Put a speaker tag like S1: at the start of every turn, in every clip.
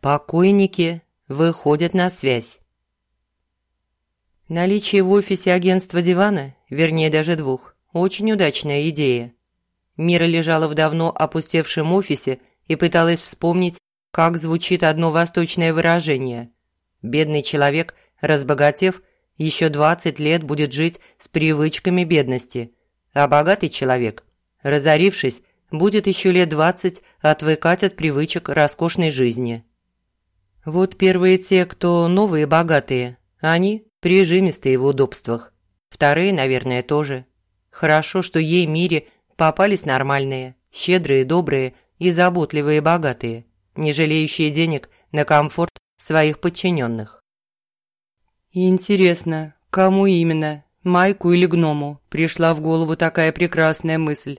S1: Покойники выходят на связь. Наличие в офисе агентства дивана, вернее даже двух, очень удачная идея. Мира лежала в давно опустевшем офисе и пыталась вспомнить, как звучит одно восточное выражение. Бедный человек, разбогатев, еще 20 лет будет жить с привычками бедности, а богатый человек, разорившись, будет еще лет 20 отвыкать от привычек роскошной жизни. Вот первые те, кто новые богатые, они прижимистые в удобствах. Вторые, наверное, тоже. Хорошо, что ей мире попались нормальные, щедрые, добрые и заботливые богатые, не жалеющие денег на комфорт своих подчиненных. Интересно, кому именно, Майку или Гному, пришла в голову такая прекрасная мысль?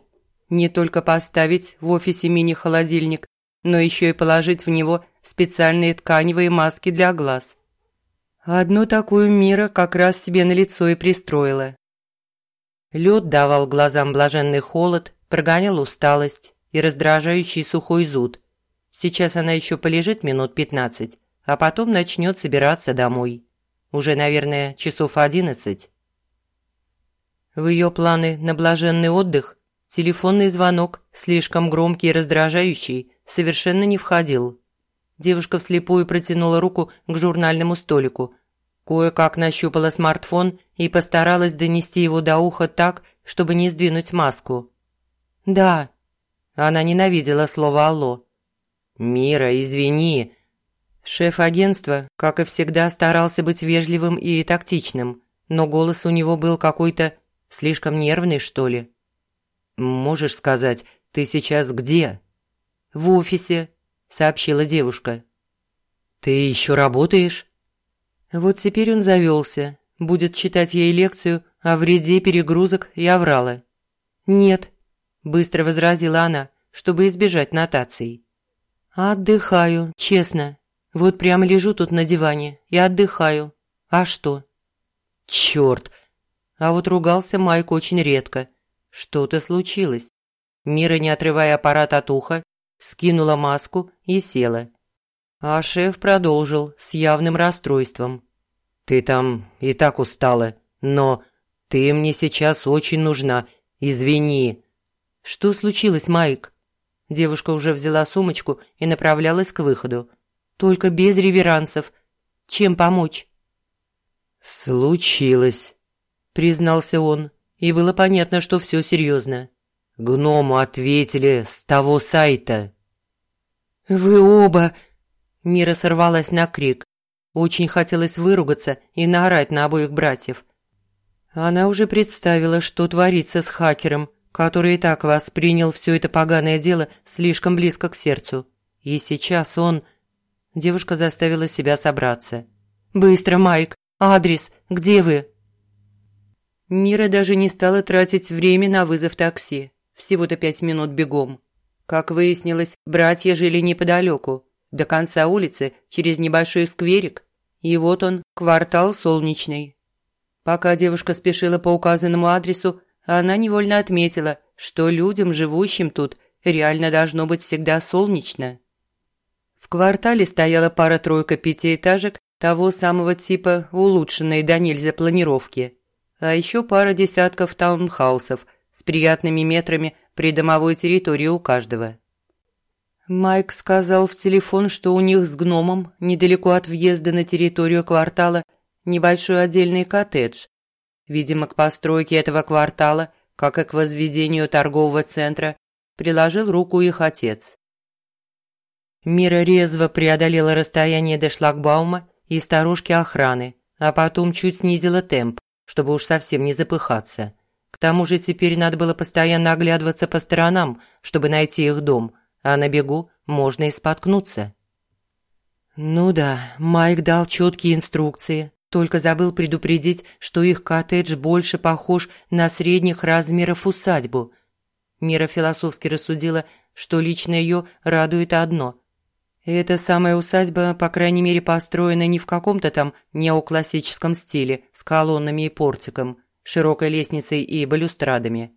S1: Не только поставить в офисе мини-холодильник, но еще и положить в него специальные тканевые маски для глаз. Одну такую Мира как раз себе на лицо и пристроила. Лед давал глазам блаженный холод, прогонял усталость и раздражающий сухой зуд. Сейчас она еще полежит минут пятнадцать, а потом начнет собираться домой. Уже, наверное, часов одиннадцать. В ее планы на блаженный отдых телефонный звонок, слишком громкий и раздражающий, совершенно не входил. Девушка вслепую протянула руку к журнальному столику. Кое-как нащупала смартфон и постаралась донести его до уха так, чтобы не сдвинуть маску. «Да». Она ненавидела слово «алло». «Мира, извини». Шеф агентства, как и всегда, старался быть вежливым и тактичным, но голос у него был какой-то слишком нервный, что ли. «Можешь сказать, ты сейчас где?» «В офисе», – сообщила девушка. «Ты еще работаешь?» Вот теперь он завелся, будет читать ей лекцию о вреде перегрузок и оврала. «Нет», – быстро возразила она, чтобы избежать нотаций. «Отдыхаю, честно. Вот прямо лежу тут на диване и отдыхаю. А что?» «Чёрт!» А вот ругался Майк очень редко. Что-то случилось. Мира, не отрывая аппарат от уха, скинула маску и села. А шеф продолжил с явным расстройством. «Ты там и так устала, но ты мне сейчас очень нужна. Извини». «Что случилось, Майк?» Девушка уже взяла сумочку и направлялась к выходу. «Только без реверансов. Чем помочь?» «Случилось», – признался он, и было понятно, что все серьезно. Гному ответили с того сайта. «Вы оба...» Мира сорвалась на крик. Очень хотелось выругаться и наорать на обоих братьев. Она уже представила, что творится с хакером, который и так воспринял все это поганое дело слишком близко к сердцу. И сейчас он... Девушка заставила себя собраться. «Быстро, Майк! Адрес! Где вы?» Мира даже не стала тратить время на вызов такси всего-то пять минут бегом. Как выяснилось, братья жили неподалеку, до конца улицы, через небольшой скверик. И вот он, квартал Солнечный. Пока девушка спешила по указанному адресу, она невольно отметила, что людям, живущим тут, реально должно быть всегда солнечно. В квартале стояла пара-тройка пятиэтажек того самого типа улучшенной до нельзя планировки, а еще пара десятков таунхаусов – с приятными метрами придомовой территории у каждого. Майк сказал в телефон, что у них с гномом, недалеко от въезда на территорию квартала, небольшой отдельный коттедж. Видимо, к постройке этого квартала, как и к возведению торгового центра, приложил руку их отец. Мира резво преодолела расстояние до шлагбаума и сторожки охраны, а потом чуть снизила темп, чтобы уж совсем не запыхаться. Тому же теперь надо было постоянно оглядываться по сторонам, чтобы найти их дом, а на бегу можно и споткнуться. Ну да, Майк дал четкие инструкции, только забыл предупредить, что их коттедж больше похож на средних размеров усадьбу. Мира философски рассудила, что лично ее радует одно. Эта самая усадьба, по крайней мере, построена не в каком-то там неоклассическом стиле с колоннами и портиком – широкой лестницей и балюстрадами.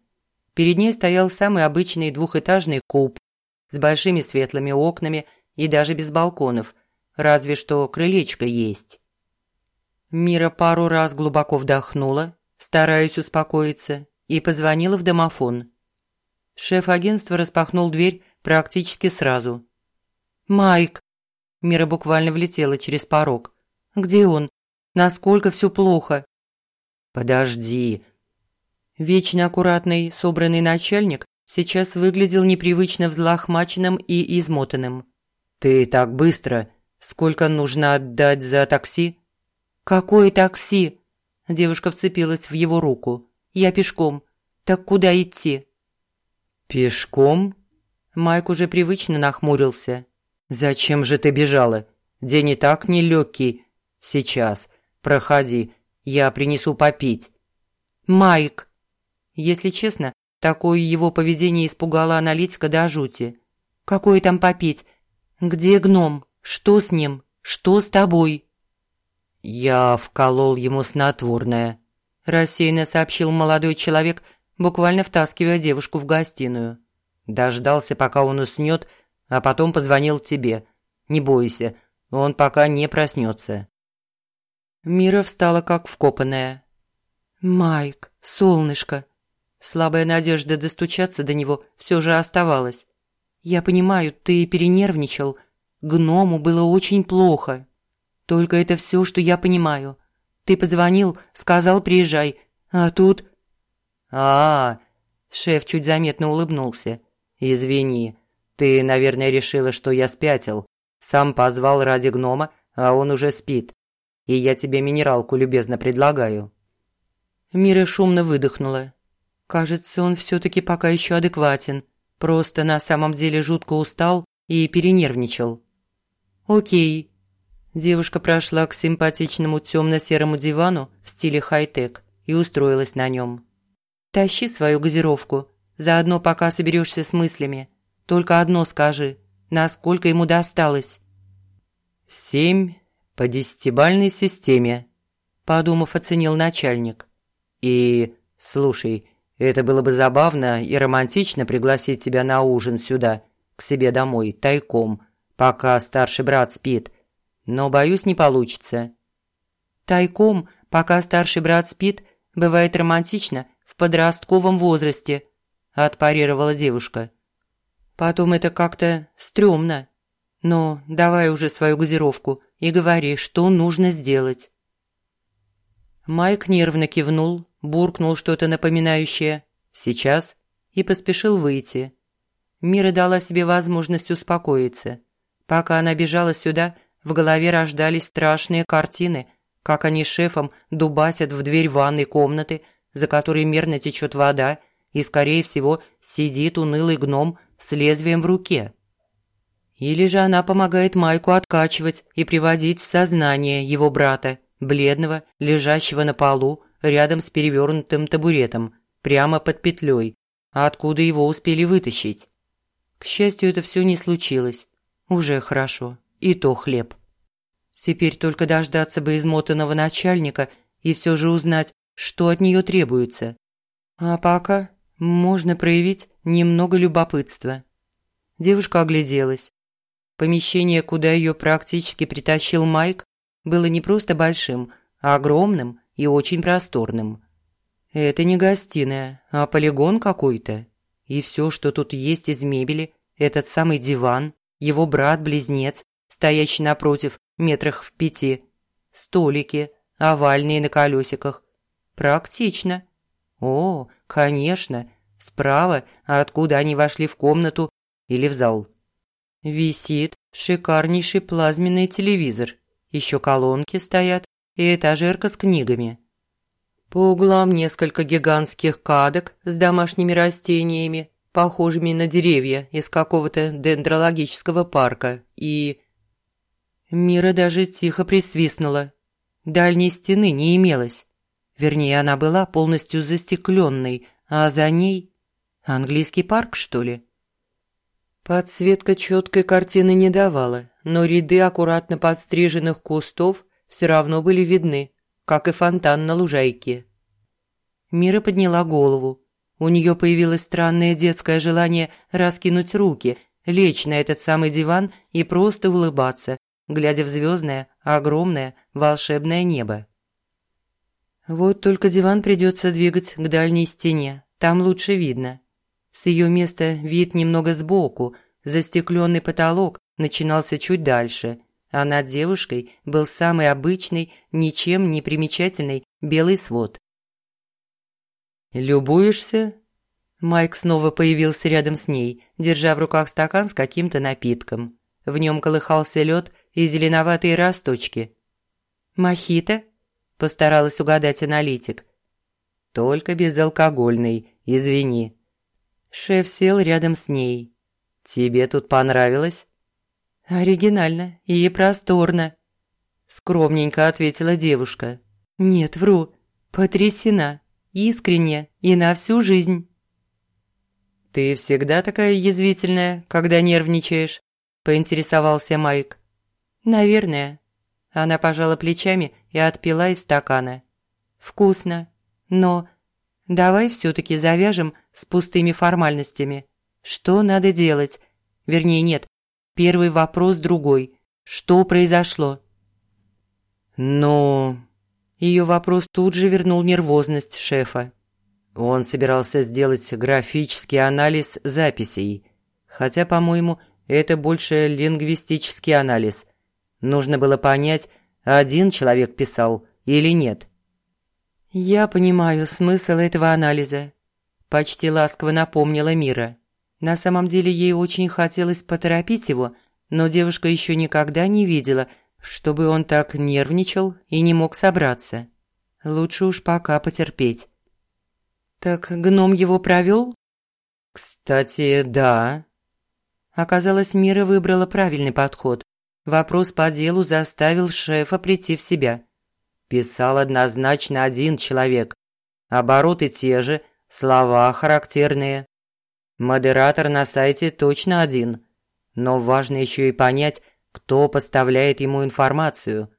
S1: Перед ней стоял самый обычный двухэтажный куб с большими светлыми окнами и даже без балконов, разве что крылечко есть. Мира пару раз глубоко вдохнула, стараясь успокоиться, и позвонила в домофон. Шеф агентства распахнул дверь практически сразу. «Майк!» Мира буквально влетела через порог. «Где он? Насколько все плохо?» «Подожди!» Вечно аккуратный, собранный начальник сейчас выглядел непривычно взлохмаченным и измотанным. «Ты так быстро! Сколько нужно отдать за такси?» «Какое такси?» Девушка вцепилась в его руку. «Я пешком. Так куда идти?» «Пешком?» Майк уже привычно нахмурился. «Зачем же ты бежала? День и так нелегкий. Сейчас. Проходи. Я принесу попить». «Майк!» Если честно, такое его поведение испугало аналитика до жути. «Какое там попить? Где гном? Что с ним? Что с тобой?» «Я вколол ему снотворное», – рассеянно сообщил молодой человек, буквально втаскивая девушку в гостиную. Дождался, пока он уснет, а потом позвонил тебе. Не бойся, он пока не проснется. Мира встала как вкопанная. «Майк, солнышко!» Слабая надежда достучаться до него все же оставалась. «Я понимаю, ты перенервничал. Гному было очень плохо». Только это все, что я понимаю. Ты позвонил, сказал приезжай, а тут...» «А, -а, -а шеф чуть заметно улыбнулся. «Извини, ты, наверное, решила, что я спятил. Сам позвал ради гнома, а он уже спит. И я тебе минералку любезно предлагаю». Мира шумно выдохнула. Кажется, он все-таки пока еще адекватен. Просто на самом деле жутко устал и перенервничал. «Окей, Девушка прошла к симпатичному темно-серому дивану в стиле хай-тек и устроилась на нем. «Тащи свою газировку, заодно пока соберешься с мыслями. Только одно скажи, насколько ему досталось?» «Семь по десятибальной системе», – подумав, оценил начальник. «И, слушай, это было бы забавно и романтично пригласить тебя на ужин сюда, к себе домой, тайком, пока старший брат спит, но, боюсь, не получится. Тайком, пока старший брат спит, бывает романтично в подростковом возрасте, отпарировала девушка. Потом это как-то стрёмно. Но давай уже свою газировку и говори, что нужно сделать. Майк нервно кивнул, буркнул что-то напоминающее «сейчас» и поспешил выйти. Мира дала себе возможность успокоиться. Пока она бежала сюда, в голове рождались страшные картины, как они шефом дубасят в дверь ванной комнаты, за которой мерно течет вода, и, скорее всего, сидит унылый гном с лезвием в руке. Или же она помогает Майку откачивать и приводить в сознание его брата, бледного, лежащего на полу, рядом с перевернутым табуретом, прямо под петлей, откуда его успели вытащить. К счастью, это все не случилось. Уже хорошо и то хлеб. Теперь только дождаться бы измотанного начальника и все же узнать, что от нее требуется. А пока можно проявить немного любопытства. Девушка огляделась. Помещение, куда ее практически притащил Майк, было не просто большим, а огромным и очень просторным. Это не гостиная, а полигон какой-то. И все, что тут есть из мебели, этот самый диван, его брат-близнец стоящий напротив, метрах в пяти. Столики, овальные на колесиках. Практично. О, конечно, справа, откуда они вошли в комнату или в зал. Висит шикарнейший плазменный телевизор. Еще колонки стоят и этажерка с книгами. По углам несколько гигантских кадок с домашними растениями, похожими на деревья из какого-то дендрологического парка, и Мира даже тихо присвистнула. Дальней стены не имелось. Вернее, она была полностью застекленной, а за ней... Английский парк, что ли? Подсветка четкой картины не давала, но ряды аккуратно подстриженных кустов все равно были видны, как и фонтан на лужайке. Мира подняла голову. У нее появилось странное детское желание раскинуть руки, лечь на этот самый диван и просто улыбаться, глядя в звездное, огромное, волшебное небо. Вот только диван придется двигать к дальней стене, там лучше видно. С ее места вид немного сбоку, застекленный потолок начинался чуть дальше, а над девушкой был самый обычный, ничем не примечательный белый свод. «Любуешься?» Майк снова появился рядом с ней, держа в руках стакан с каким-то напитком. В нем колыхался лед и зеленоватые росточки. «Мохито?» – постаралась угадать аналитик. «Только безалкогольный, извини». Шеф сел рядом с ней. «Тебе тут понравилось?» «Оригинально и просторно», – скромненько ответила девушка. «Нет, вру. Потрясена. Искренне и на всю жизнь». «Ты всегда такая язвительная, когда нервничаешь?» – поинтересовался Майк. «Наверное». Она пожала плечами и отпила из стакана. «Вкусно. Но давай все-таки завяжем с пустыми формальностями. Что надо делать? Вернее, нет. Первый вопрос другой. Что произошло?» «Ну...» Ее вопрос тут же вернул нервозность шефа. Он собирался сделать графический анализ записей, хотя, по-моему, это больше лингвистический анализ. Нужно было понять, один человек писал или нет. «Я понимаю смысл этого анализа», – почти ласково напомнила Мира. На самом деле ей очень хотелось поторопить его, но девушка еще никогда не видела, чтобы он так нервничал и не мог собраться. Лучше уж пока потерпеть. «Так гном его провел?» «Кстати, да». Оказалось, Мира выбрала правильный подход. Вопрос по делу заставил шефа прийти в себя. Писал однозначно один человек. Обороты те же, слова характерные. Модератор на сайте точно один. Но важно еще и понять, кто поставляет ему информацию.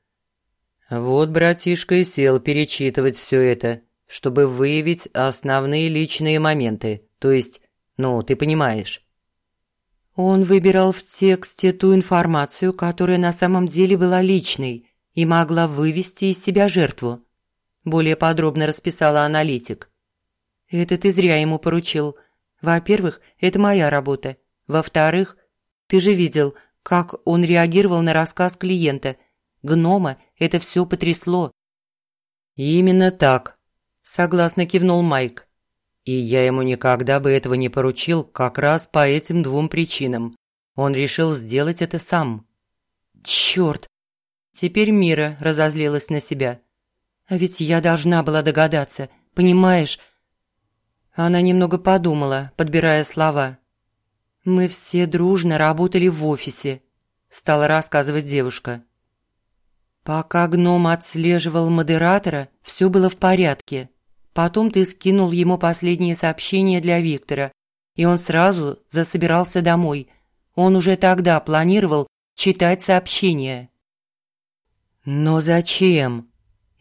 S1: Вот братишка и сел перечитывать все это чтобы выявить основные личные моменты, то есть, ну, ты понимаешь. Он выбирал в тексте ту информацию, которая на самом деле была личной и могла вывести из себя жертву. Более подробно расписала аналитик. Это ты зря ему поручил. Во-первых, это моя работа. Во-вторых, ты же видел, как он реагировал на рассказ клиента. Гнома это все потрясло. Именно так, Согласно кивнул Майк. И я ему никогда бы этого не поручил как раз по этим двум причинам. Он решил сделать это сам. Чёрт! Теперь Мира разозлилась на себя. А ведь я должна была догадаться, понимаешь? Она немного подумала, подбирая слова. «Мы все дружно работали в офисе», – стала рассказывать девушка. Пока гном отслеживал модератора, все было в порядке. Потом ты скинул ему последнее сообщение для Виктора, и он сразу засобирался домой. Он уже тогда планировал читать сообщение. «Но зачем?»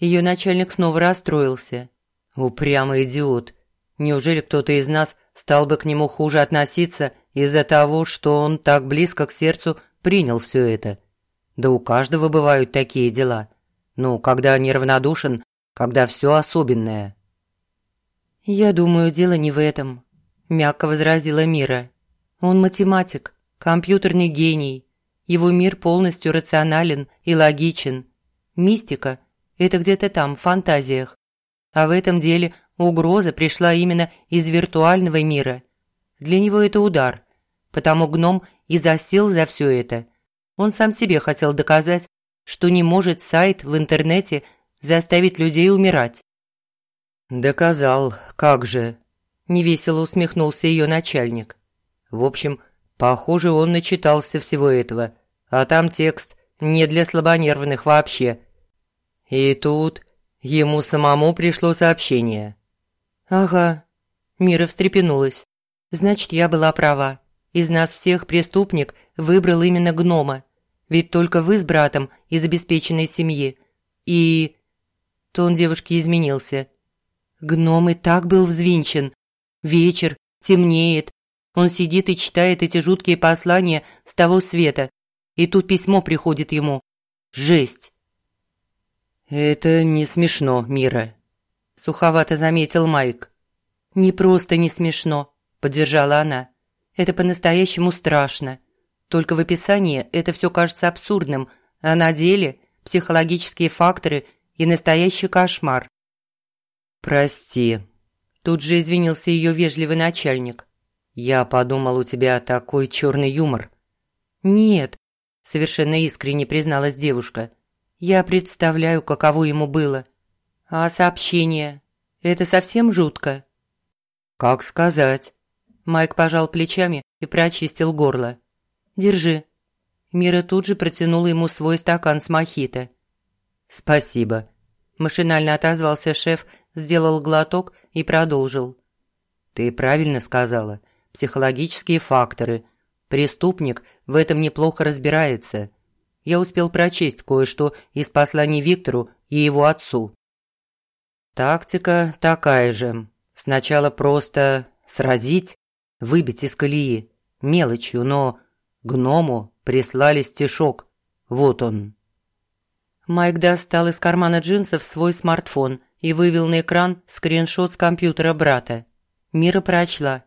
S1: Ее начальник снова расстроился. «Упрямый идиот. Неужели кто-то из нас стал бы к нему хуже относиться из-за того, что он так близко к сердцу принял все это? Да у каждого бывают такие дела. Ну, когда неравнодушен, когда все особенное». «Я думаю, дело не в этом», – мягко возразила Мира. «Он математик, компьютерный гений. Его мир полностью рационален и логичен. Мистика – это где-то там, в фантазиях. А в этом деле угроза пришла именно из виртуального мира. Для него это удар, потому гном и засел за все это. Он сам себе хотел доказать, что не может сайт в интернете заставить людей умирать. «Доказал, как же!» – невесело усмехнулся ее начальник. В общем, похоже, он начитался всего этого, а там текст не для слабонервных вообще. И тут ему самому пришло сообщение. «Ага», – Мира встрепенулась. «Значит, я была права. Из нас всех преступник выбрал именно гнома. Ведь только вы с братом из обеспеченной семьи. И...» Тон девушки изменился – Гном и так был взвинчен. Вечер, темнеет. Он сидит и читает эти жуткие послания с того света. И тут письмо приходит ему. Жесть. «Это не смешно, Мира», – суховато заметил Майк. «Не просто не смешно», – поддержала она. «Это по-настоящему страшно. Только в описании это все кажется абсурдным, а на деле психологические факторы и настоящий кошмар». «Прости», – тут же извинился ее вежливый начальник. «Я подумал, у тебя такой черный юмор». «Нет», – совершенно искренне призналась девушка. «Я представляю, каково ему было. А сообщение? Это совсем жутко?» «Как сказать?» Майк пожал плечами и прочистил горло. «Держи». Мира тут же протянула ему свой стакан с мохито. «Спасибо». Машинально отозвался шеф, сделал глоток и продолжил. «Ты правильно сказала. Психологические факторы. Преступник в этом неплохо разбирается. Я успел прочесть кое-что из посланий Виктору и его отцу. Тактика такая же. Сначала просто сразить, выбить из колеи, мелочью, но гному прислали стишок. Вот он. Майк достал из кармана джинсов свой смартфон и вывел на экран скриншот с компьютера брата. Мира прочла.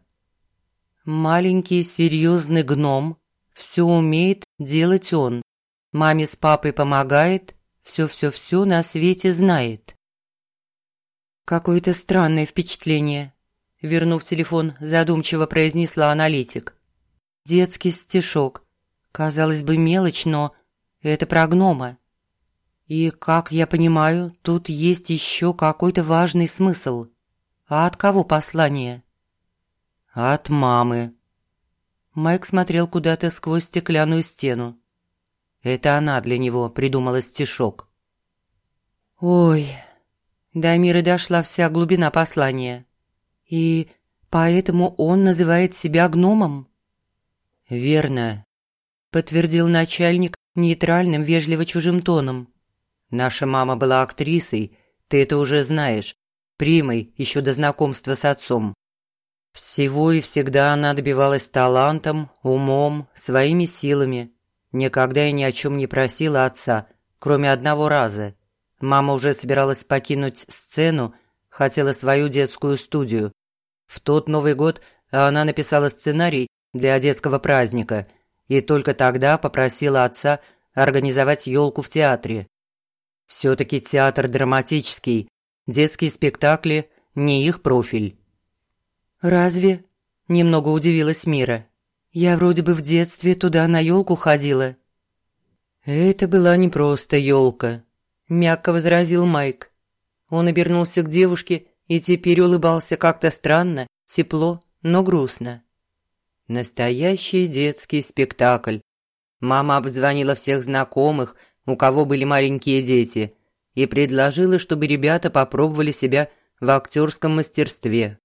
S1: «Маленький серьезный гном. Все умеет делать он. Маме с папой помогает, все-все-все на свете знает». «Какое-то странное впечатление», – вернув телефон, задумчиво произнесла аналитик. «Детский стишок. Казалось бы, мелочь, но это про гнома. И, как я понимаю, тут есть еще какой-то важный смысл. А от кого послание?» «От мамы». Майк смотрел куда-то сквозь стеклянную стену. Это она для него придумала стишок. «Ой», до Амиры дошла вся глубина послания. И поэтому он называет себя гномом? «Верно», – подтвердил начальник нейтральным, вежливо чужим тоном. «Наша мама была актрисой, ты это уже знаешь, примой еще до знакомства с отцом. Всего и всегда она добивалась талантом, умом, своими силами. Никогда и ни о чем не просила отца, кроме одного раза – Мама уже собиралась покинуть сцену, хотела свою детскую студию. В тот Новый год она написала сценарий для детского праздника и только тогда попросила отца организовать елку в театре. Все-таки театр драматический, детские спектакли – не их профиль. «Разве?» – немного удивилась Мира. «Я вроде бы в детстве туда на елку ходила». Это была не просто елка, – мягко возразил Майк. Он обернулся к девушке и теперь улыбался как-то странно, тепло, но грустно. Настоящий детский спектакль. Мама обзвонила всех знакомых, у кого были маленькие дети, и предложила, чтобы ребята попробовали себя в актерском мастерстве.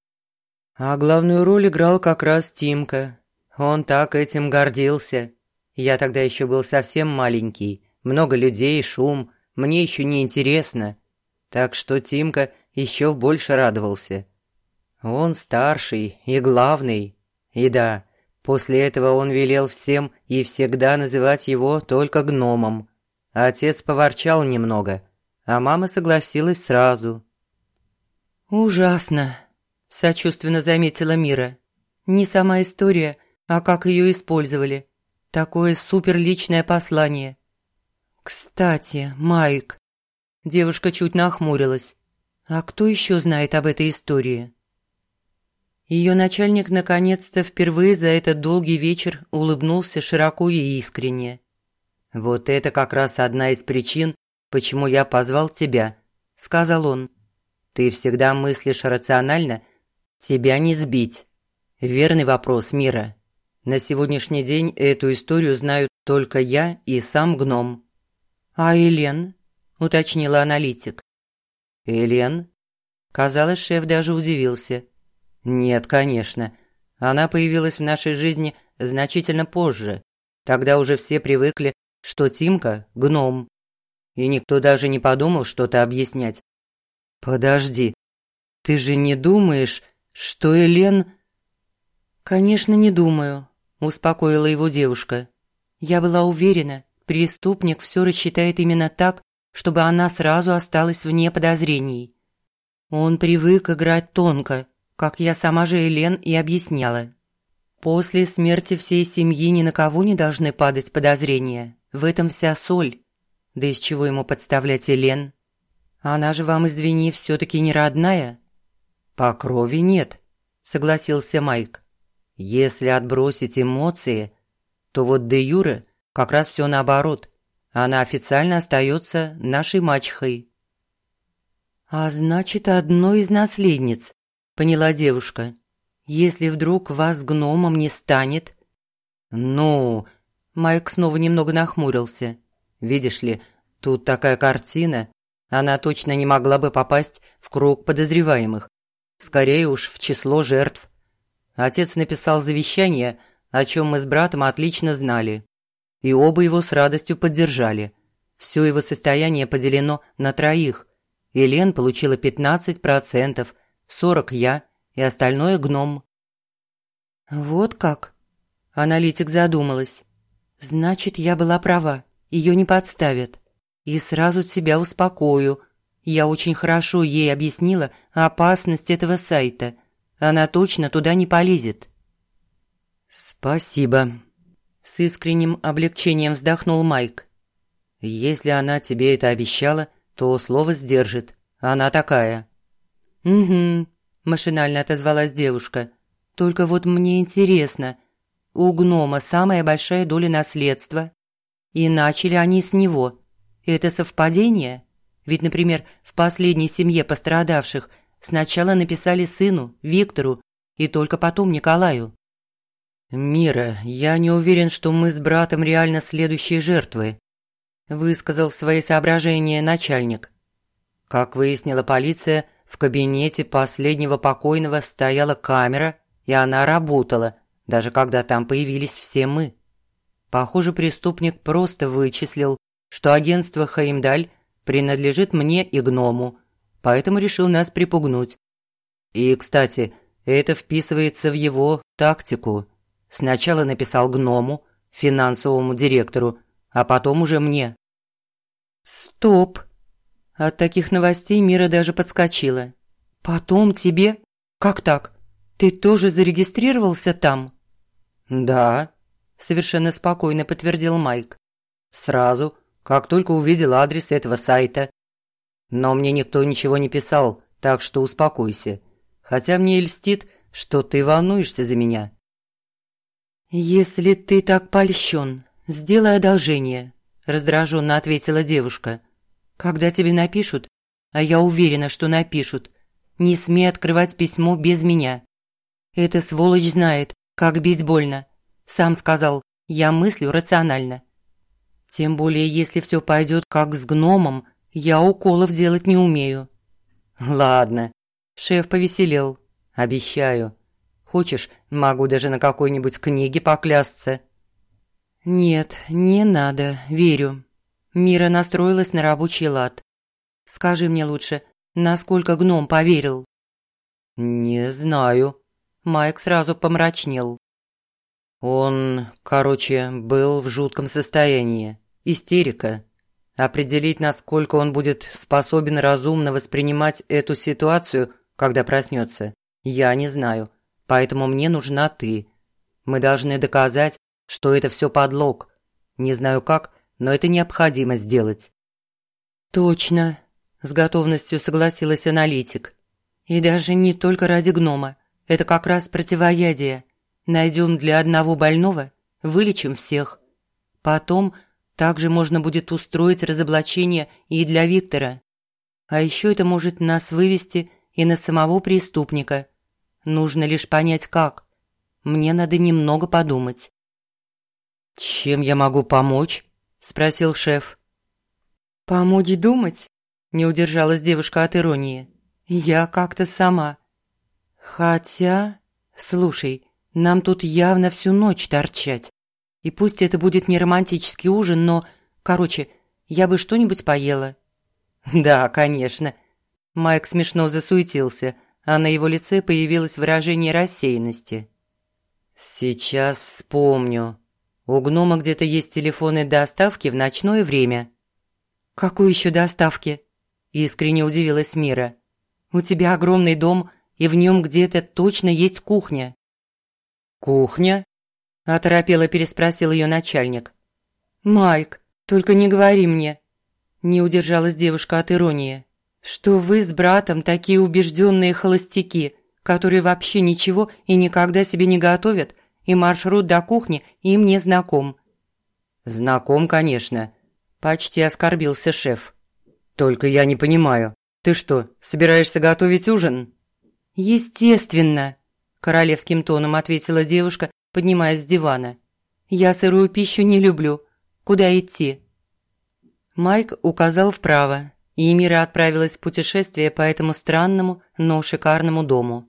S1: А главную роль играл как раз Тимка. Он так этим гордился. Я тогда еще был совсем маленький, много людей, шум – мне еще не интересно. Так что Тимка еще больше радовался. Он старший и главный. И да, после этого он велел всем и всегда называть его только гномом. Отец поворчал немного, а мама согласилась сразу. «Ужасно», – сочувственно заметила Мира. «Не сама история, а как ее использовали. Такое суперличное послание. «Кстати, Майк...» Девушка чуть нахмурилась. «А кто еще знает об этой истории?» Ее начальник наконец-то впервые за этот долгий вечер улыбнулся широко и искренне. «Вот это как раз одна из причин, почему я позвал тебя», – сказал он. «Ты всегда мыслишь рационально, тебя не сбить. Верный вопрос, Мира. На сегодняшний день эту историю знают только я и сам гном. «А Элен?» – уточнила аналитик. «Элен?» Казалось, шеф даже удивился. «Нет, конечно. Она появилась в нашей жизни значительно позже. Тогда уже все привыкли, что Тимка – гном. И никто даже не подумал что-то объяснять. «Подожди, ты же не думаешь, что Элен...» «Конечно, не думаю», – успокоила его девушка. Я была уверена, преступник все рассчитает именно так, чтобы она сразу осталась вне подозрений. Он привык играть тонко, как я сама же Элен и объясняла. После смерти всей семьи ни на кого не должны падать подозрения. В этом вся соль. Да из чего ему подставлять Элен? Она же вам, извини, все-таки не родная? По крови нет, согласился Майк. Если отбросить эмоции, то вот де Юре как раз все наоборот. Она официально остается нашей мачехой. «А значит, одной из наследниц», – поняла девушка. «Если вдруг вас гномом не станет...» «Ну...» – Майк снова немного нахмурился. «Видишь ли, тут такая картина. Она точно не могла бы попасть в круг подозреваемых. Скорее уж, в число жертв. Отец написал завещание, о чем мы с братом отлично знали и оба его с радостью поддержали. Все его состояние поделено на троих. Елен получила 15%, 40 я и остальное гном. Вот как? Аналитик задумалась. Значит, я была права, ее не подставят. И сразу себя успокою. Я очень хорошо ей объяснила опасность этого сайта. Она точно туда не полезет. «Спасибо», с искренним облегчением вздохнул Майк. «Если она тебе это обещала, то слово сдержит. Она такая». «Угу», – машинально отозвалась девушка. «Только вот мне интересно, у гнома самая большая доля наследства. И начали они с него. Это совпадение? Ведь, например, в последней семье пострадавших сначала написали сыну, Виктору, и только потом Николаю. «Мира, я не уверен, что мы с братом реально следующие жертвы», высказал свои соображения начальник. Как выяснила полиция, в кабинете последнего покойного стояла камера, и она работала, даже когда там появились все мы. Похоже, преступник просто вычислил, что агентство «Хаимдаль» принадлежит мне и гному, поэтому решил нас припугнуть. И, кстати, это вписывается в его тактику – Сначала написал гному, финансовому директору, а потом уже мне. «Стоп!» От таких новостей Мира даже подскочила. «Потом тебе? Как так? Ты тоже зарегистрировался там?» «Да», – совершенно спокойно подтвердил Майк. «Сразу, как только увидел адрес этого сайта. Но мне никто ничего не писал, так что успокойся. Хотя мне и льстит, что ты волнуешься за меня. «Если ты так польщен, сделай одолжение», – раздраженно ответила девушка. «Когда тебе напишут, а я уверена, что напишут, не смей открывать письмо без меня. Эта сволочь знает, как бить больно. Сам сказал, я мыслю рационально. Тем более, если все пойдет как с гномом, я уколов делать не умею». «Ладно», – шеф повеселел, – «обещаю». Хочешь, могу даже на какой-нибудь книге поклясться». «Нет, не надо, верю». Мира настроилась на рабочий лад. «Скажи мне лучше, насколько гном поверил?» «Не знаю». Майк сразу помрачнел. Он, короче, был в жутком состоянии. Истерика. Определить, насколько он будет способен разумно воспринимать эту ситуацию, когда проснется, я не знаю поэтому мне нужна ты. Мы должны доказать, что это все подлог. Не знаю как, но это необходимо сделать». «Точно», – с готовностью согласилась аналитик. «И даже не только ради гнома. Это как раз противоядие. Найдем для одного больного, вылечим всех. Потом также можно будет устроить разоблачение и для Виктора. А еще это может нас вывести и на самого преступника. Нужно лишь понять, как. Мне надо немного подумать». «Чем я могу помочь?» – спросил шеф. «Помочь думать?» – не удержалась девушка от иронии. «Я как-то сама. Хотя... Слушай, нам тут явно всю ночь торчать. И пусть это будет не романтический ужин, но... Короче, я бы что-нибудь поела». «Да, конечно». Майк смешно засуетился – а на его лице появилось выражение рассеянности. «Сейчас вспомню. У гнома где-то есть телефоны доставки в ночное время». «Какой еще доставки?» – искренне удивилась Мира. «У тебя огромный дом, и в нем где-то точно есть кухня». «Кухня?» – оторопело переспросил ее начальник. «Майк, только не говори мне», – не удержалась девушка от иронии, «что вы с братом такие убежденные холостяки, которые вообще ничего и никогда себе не готовят, и маршрут до кухни им не знаком». «Знаком, конечно», – почти оскорбился шеф. «Только я не понимаю, ты что, собираешься готовить ужин?» «Естественно», – королевским тоном ответила девушка, поднимаясь с дивана. «Я сырую пищу не люблю. Куда идти?» Майк указал вправо, и отправилась в путешествие по этому странному, но шикарному дому.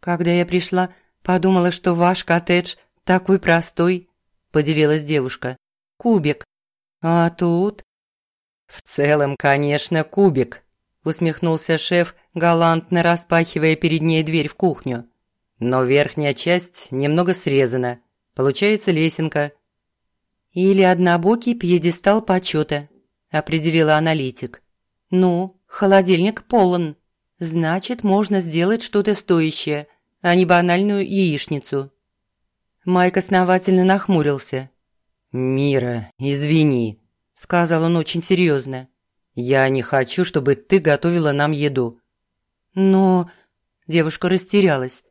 S1: Когда я пришла, подумала, что ваш коттедж такой простой, поделилась девушка. Кубик. А тут... В целом, конечно, кубик, усмехнулся шеф, галантно распахивая перед ней дверь в кухню. Но верхняя часть немного срезана. Получается лесенка. Или однобокий пьедестал почета, определила аналитик. Ну, холодильник полон. Значит, можно сделать что-то стоящее, а не банальную яичницу. Майк основательно нахмурился. «Мира, извини», – сказал он очень серьезно. «Я не хочу, чтобы ты готовила нам еду». «Но...» – девушка растерялась.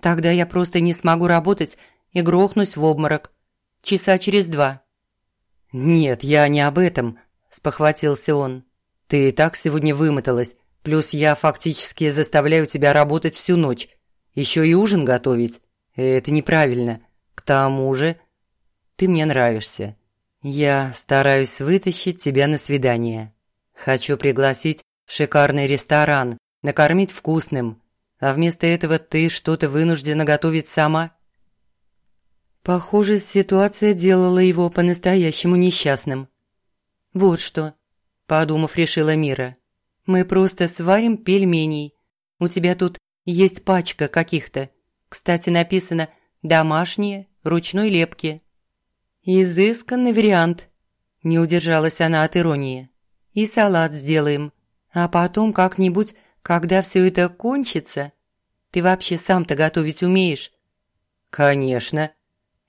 S1: «Тогда я просто не смогу работать и грохнусь в обморок. Часа через два». «Нет, я не об этом», – спохватился он. «Ты и так сегодня вымоталась, плюс я фактически заставляю тебя работать всю ночь. Еще и ужин готовить. Это неправильно. К тому же, ты мне нравишься. Я стараюсь вытащить тебя на свидание. Хочу пригласить в шикарный ресторан, накормить вкусным, а вместо этого ты что-то вынуждена готовить сама. Похоже, ситуация делала его по-настоящему несчастным. Вот что, подумав, решила Мира. Мы просто сварим пельменей. У тебя тут есть пачка каких-то. Кстати, написано «домашние, ручной лепки». «Изысканный вариант», – не удержалась она от иронии. «И салат сделаем. А потом как-нибудь, когда все это кончится, ты вообще сам-то готовить умеешь?» «Конечно».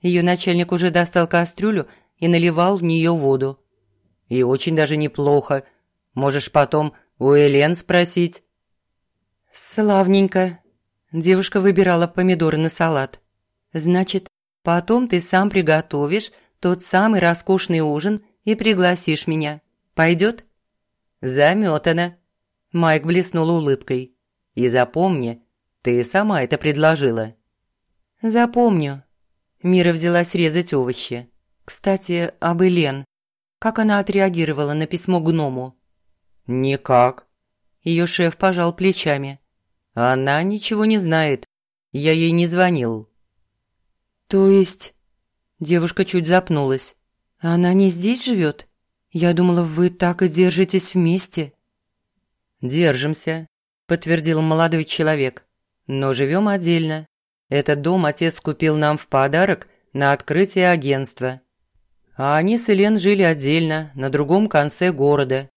S1: Ее начальник уже достал кастрюлю и наливал в нее воду. «И очень даже неплохо. Можешь потом у Элен спросить». «Славненько». Девушка выбирала помидоры на салат. «Значит, потом ты сам приготовишь тот самый роскошный ужин и пригласишь меня. Пойдет?» «Заметано». Майк блеснул улыбкой. «И запомни, ты сама это предложила». «Запомню». Мира взялась резать овощи. «Кстати, об Элен. Как она отреагировала на письмо гному?» «Никак». Ее шеф пожал плечами. Она ничего не знает. Я ей не звонил. То есть... Девушка чуть запнулась. Она не здесь живет? Я думала, вы так и держитесь вместе. Держимся, подтвердил молодой человек. Но живем отдельно. Этот дом отец купил нам в подарок на открытие агентства. А они с Элен жили отдельно, на другом конце города.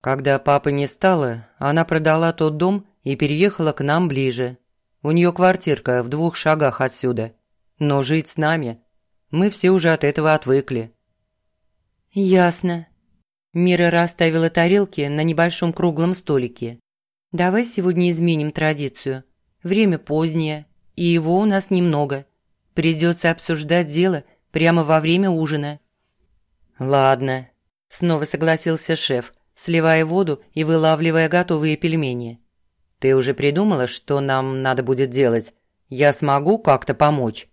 S1: Когда папы не стало, она продала тот дом и переехала к нам ближе. У нее квартирка в двух шагах отсюда. Но жить с нами... Мы все уже от этого отвыкли». «Ясно». Мира расставила тарелки на небольшом круглом столике. «Давай сегодня изменим традицию. Время позднее, и его у нас немного. Придется обсуждать дело прямо во время ужина». «Ладно», – снова согласился шеф, сливая воду и вылавливая готовые пельмени. Ты уже придумала, что нам надо будет делать? Я смогу как-то помочь?»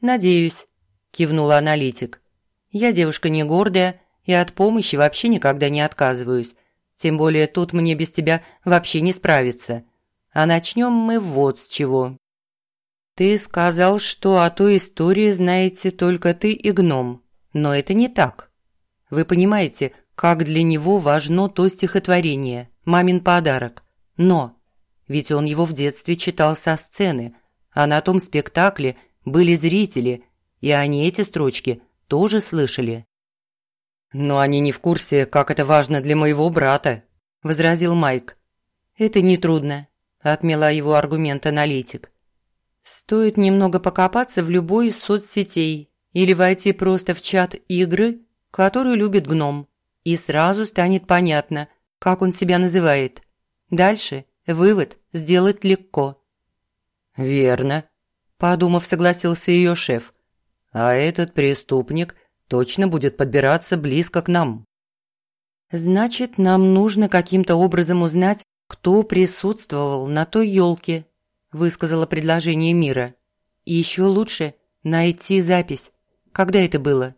S1: «Надеюсь», – кивнула аналитик. «Я девушка не гордая и от помощи вообще никогда не отказываюсь. Тем более тут мне без тебя вообще не справиться. А начнем мы вот с чего». «Ты сказал, что о той истории знаете только ты и гном. Но это не так. Вы понимаете, как для него важно то стихотворение, мамин подарок. Но ведь он его в детстве читал со сцены, а на том спектакле были зрители, и они эти строчки тоже слышали. «Но они не в курсе, как это важно для моего брата», – возразил Майк. «Это нетрудно», – отмела его аргумент аналитик. «Стоит немного покопаться в любой из соцсетей или войти просто в чат игры, которую любит гном, и сразу станет понятно, как он себя называет. Дальше вывод сделать легко». «Верно», – подумав, согласился ее шеф. «А этот преступник точно будет подбираться близко к нам». «Значит, нам нужно каким-то образом узнать, кто присутствовал на той елке», – высказала предложение Мира. «И еще лучше найти запись. Когда это было?»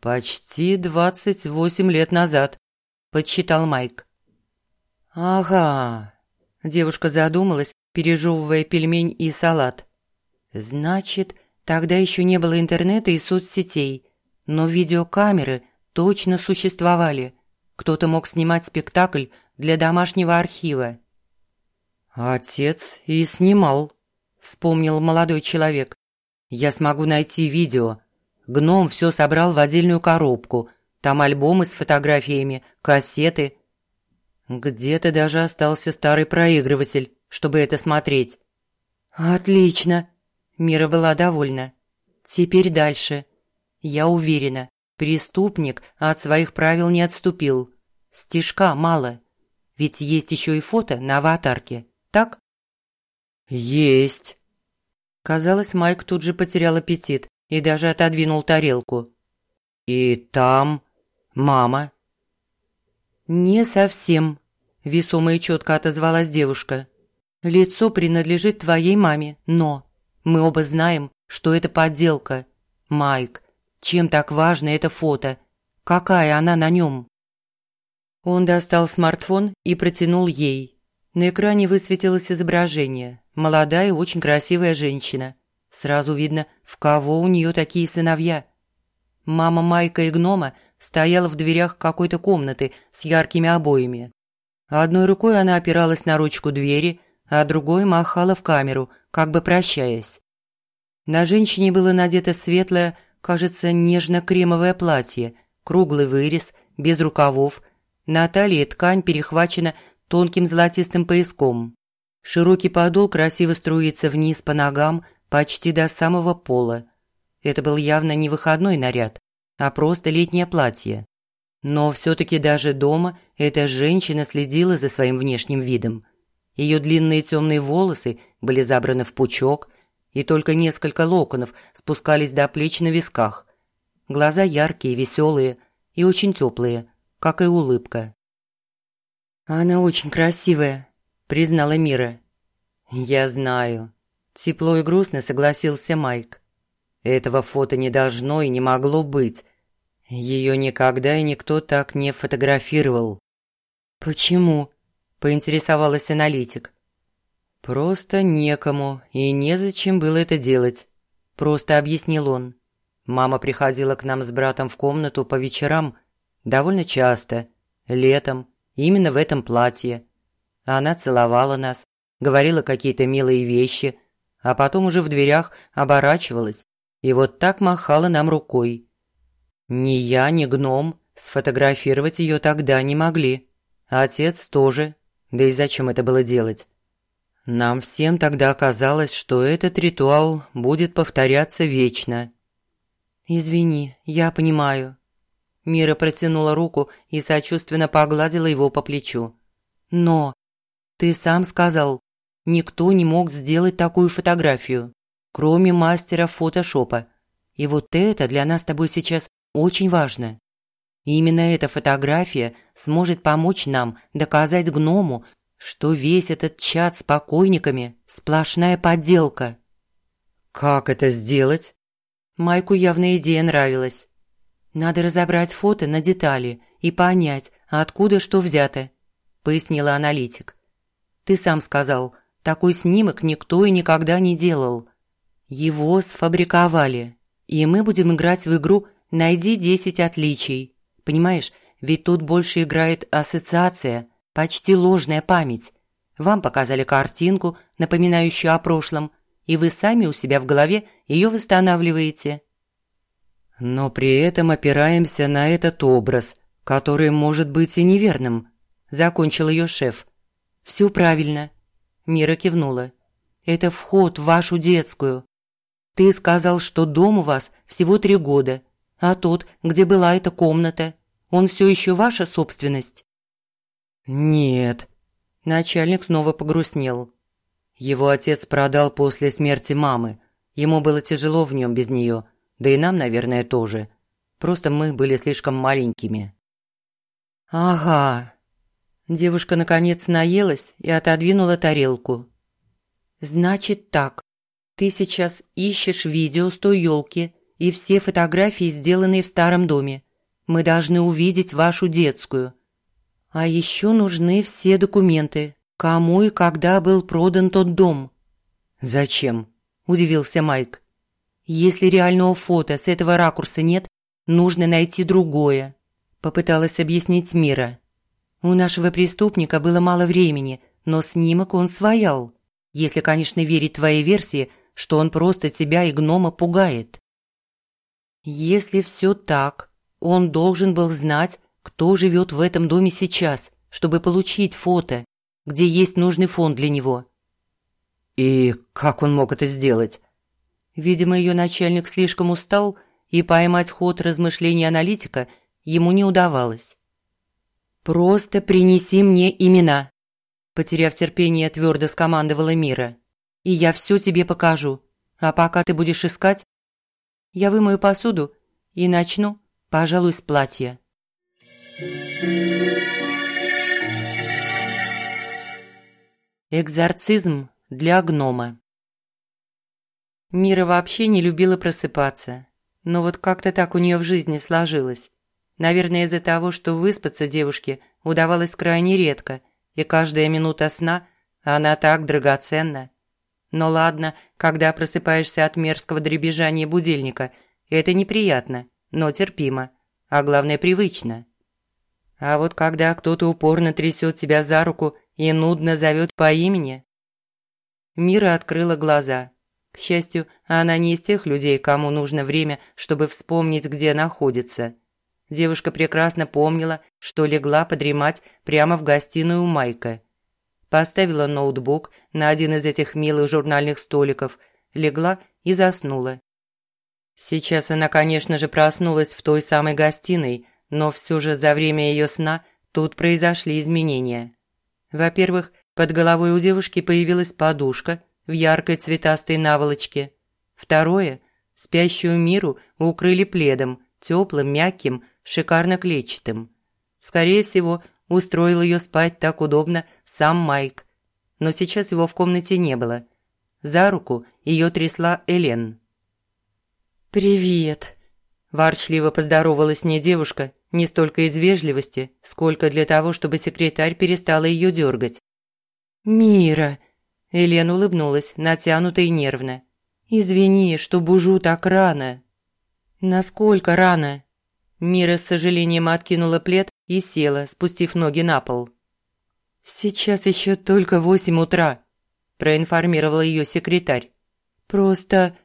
S1: «Почти двадцать восемь лет назад», – подсчитал Майк. «Ага», – девушка задумалась, пережевывая пельмень и салат. «Значит, тогда еще не было интернета и соцсетей, но видеокамеры точно существовали. Кто-то мог снимать спектакль для домашнего архива». «Отец и снимал», – вспомнил молодой человек. «Я смогу найти видео. Гном все собрал в отдельную коробку. Там альбомы с фотографиями, кассеты. Где-то даже остался старый проигрыватель, чтобы это смотреть». «Отлично!» – Мира была довольна. «Теперь дальше. Я уверена, преступник от своих правил не отступил. Стишка мало. Ведь есть еще и фото на аватарке, так? Есть. Казалось, Майк тут же потерял аппетит и даже отодвинул тарелку. И там мама. Не совсем, весомо и четко отозвалась девушка. Лицо принадлежит твоей маме, но мы оба знаем, что это подделка. Майк, чем так важно это фото? Какая она на нем? Он достал смартфон и протянул ей. На экране высветилось изображение. Молодая, и очень красивая женщина. Сразу видно, в кого у нее такие сыновья. Мама Майка и гнома стояла в дверях какой-то комнаты с яркими обоями. Одной рукой она опиралась на ручку двери, а другой махала в камеру, как бы прощаясь. На женщине было надето светлое, кажется, нежно-кремовое платье, круглый вырез, без рукавов – на талии ткань перехвачена тонким золотистым пояском. Широкий подол красиво струится вниз по ногам почти до самого пола. Это был явно не выходной наряд, а просто летнее платье. Но все-таки даже дома эта женщина следила за своим внешним видом. Ее длинные темные волосы были забраны в пучок, и только несколько локонов спускались до плеч на висках. Глаза яркие, веселые и очень теплые, как и улыбка. «Она очень красивая», – признала Мира. «Я знаю». Тепло и грустно согласился Майк. «Этого фото не должно и не могло быть. Ее никогда и никто так не фотографировал». «Почему?» – поинтересовалась аналитик. «Просто некому и незачем было это делать», – просто объяснил он. Мама приходила к нам с братом в комнату по вечерам Довольно часто. Летом. Именно в этом платье. Она целовала нас, говорила какие-то милые вещи, а потом уже в дверях оборачивалась и вот так махала нам рукой. Ни я, ни гном сфотографировать ее тогда не могли. Отец тоже. Да и зачем это было делать? Нам всем тогда казалось, что этот ритуал будет повторяться вечно. «Извини, я понимаю», Мира протянула руку и сочувственно погладила его по плечу. «Но ты сам сказал, никто не мог сделать такую фотографию, кроме мастера фотошопа. И вот это для нас с тобой сейчас очень важно. Именно эта фотография сможет помочь нам доказать гному, что весь этот чат с покойниками – сплошная подделка». «Как это сделать?» Майку явно идея нравилась. «Надо разобрать фото на детали и понять, откуда что взято», – пояснила аналитик. «Ты сам сказал, такой снимок никто и никогда не делал. Его сфабриковали, и мы будем играть в игру «Найди 10 отличий». Понимаешь, ведь тут больше играет ассоциация, почти ложная память. Вам показали картинку, напоминающую о прошлом, и вы сами у себя в голове ее восстанавливаете. Но при этом опираемся на этот образ, который может быть и неверным, закончил ее шеф. Все правильно. Мира кивнула. Это вход в вашу детскую. Ты сказал, что дом у вас всего три года, а тот, где была эта комната, он все еще ваша собственность? Нет. Начальник снова погрустнел. Его отец продал после смерти мамы. Ему было тяжело в нем без нее, да и нам, наверное, тоже. Просто мы были слишком маленькими. Ага. Девушка наконец наелась и отодвинула тарелку. Значит так, ты сейчас ищешь видео с той елки и все фотографии, сделанные в старом доме. Мы должны увидеть вашу детскую. А еще нужны все документы, кому и когда был продан тот дом. Зачем? Удивился Майк. Если реального фото с этого ракурса нет, нужно найти другое. Попыталась объяснить Мира. У нашего преступника было мало времени, но снимок он своял. Если, конечно, верить твоей версии – что он просто тебя и гнома пугает. Если все так, он должен был знать, кто живет в этом доме сейчас, чтобы получить фото, где есть нужный фон для него. И как он мог это сделать? Видимо, ее начальник слишком устал, и поймать ход размышлений аналитика ему не удавалось. «Просто принеси мне имена», – потеряв терпение, твердо скомандовала Мира и я все тебе покажу. А пока ты будешь искать, я вымою посуду и начну, пожалуй, с платья. Экзорцизм для гнома Мира вообще не любила просыпаться, но вот как-то так у нее в жизни сложилось. Наверное, из-за того, что выспаться девушке удавалось крайне редко, и каждая минута сна, она так драгоценна. Но ладно, когда просыпаешься от мерзкого дребезжания будильника, это неприятно, но терпимо, а главное привычно. А вот когда кто-то упорно трясет тебя за руку и нудно зовет по имени... Мира открыла глаза. К счастью, она не из тех людей, кому нужно время, чтобы вспомнить, где находится. Девушка прекрасно помнила, что легла подремать прямо в гостиную Майка – поставила ноутбук на один из этих милых журнальных столиков, легла и заснула. Сейчас она, конечно же, проснулась в той самой гостиной, но все же за время ее сна тут произошли изменения. Во-первых, под головой у девушки появилась подушка в яркой цветастой наволочке. Второе, спящую миру укрыли пледом, теплым, мягким, шикарно клетчатым. Скорее всего, устроил ее спать так удобно сам Майк. Но сейчас его в комнате не было. За руку ее трясла Элен. «Привет!» – ворчливо поздоровалась с ней девушка, не столько из вежливости, сколько для того, чтобы секретарь перестала ее дергать. «Мира!» – Элен улыбнулась, натянуто и нервно. «Извини, что бужу так рано». «Насколько рано?» Мира с сожалением откинула плед и села, спустив ноги на пол. «Сейчас еще только восемь утра», – проинформировала ее секретарь. «Просто...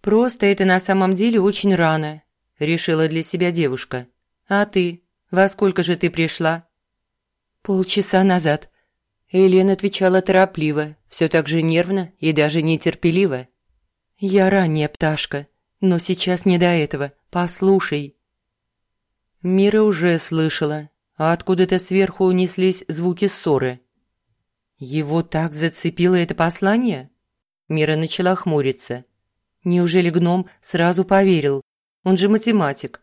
S1: просто это на самом деле очень рано», – решила для себя девушка. «А ты? Во сколько же ты пришла?» «Полчаса назад». Элен отвечала торопливо, все так же нервно и даже нетерпеливо. «Я ранняя пташка, но сейчас не до этого. Послушай». Мира уже слышала, а откуда-то сверху унеслись звуки ссоры. Его так зацепило это послание? Мира начала хмуриться. Неужели гном сразу поверил? Он же математик.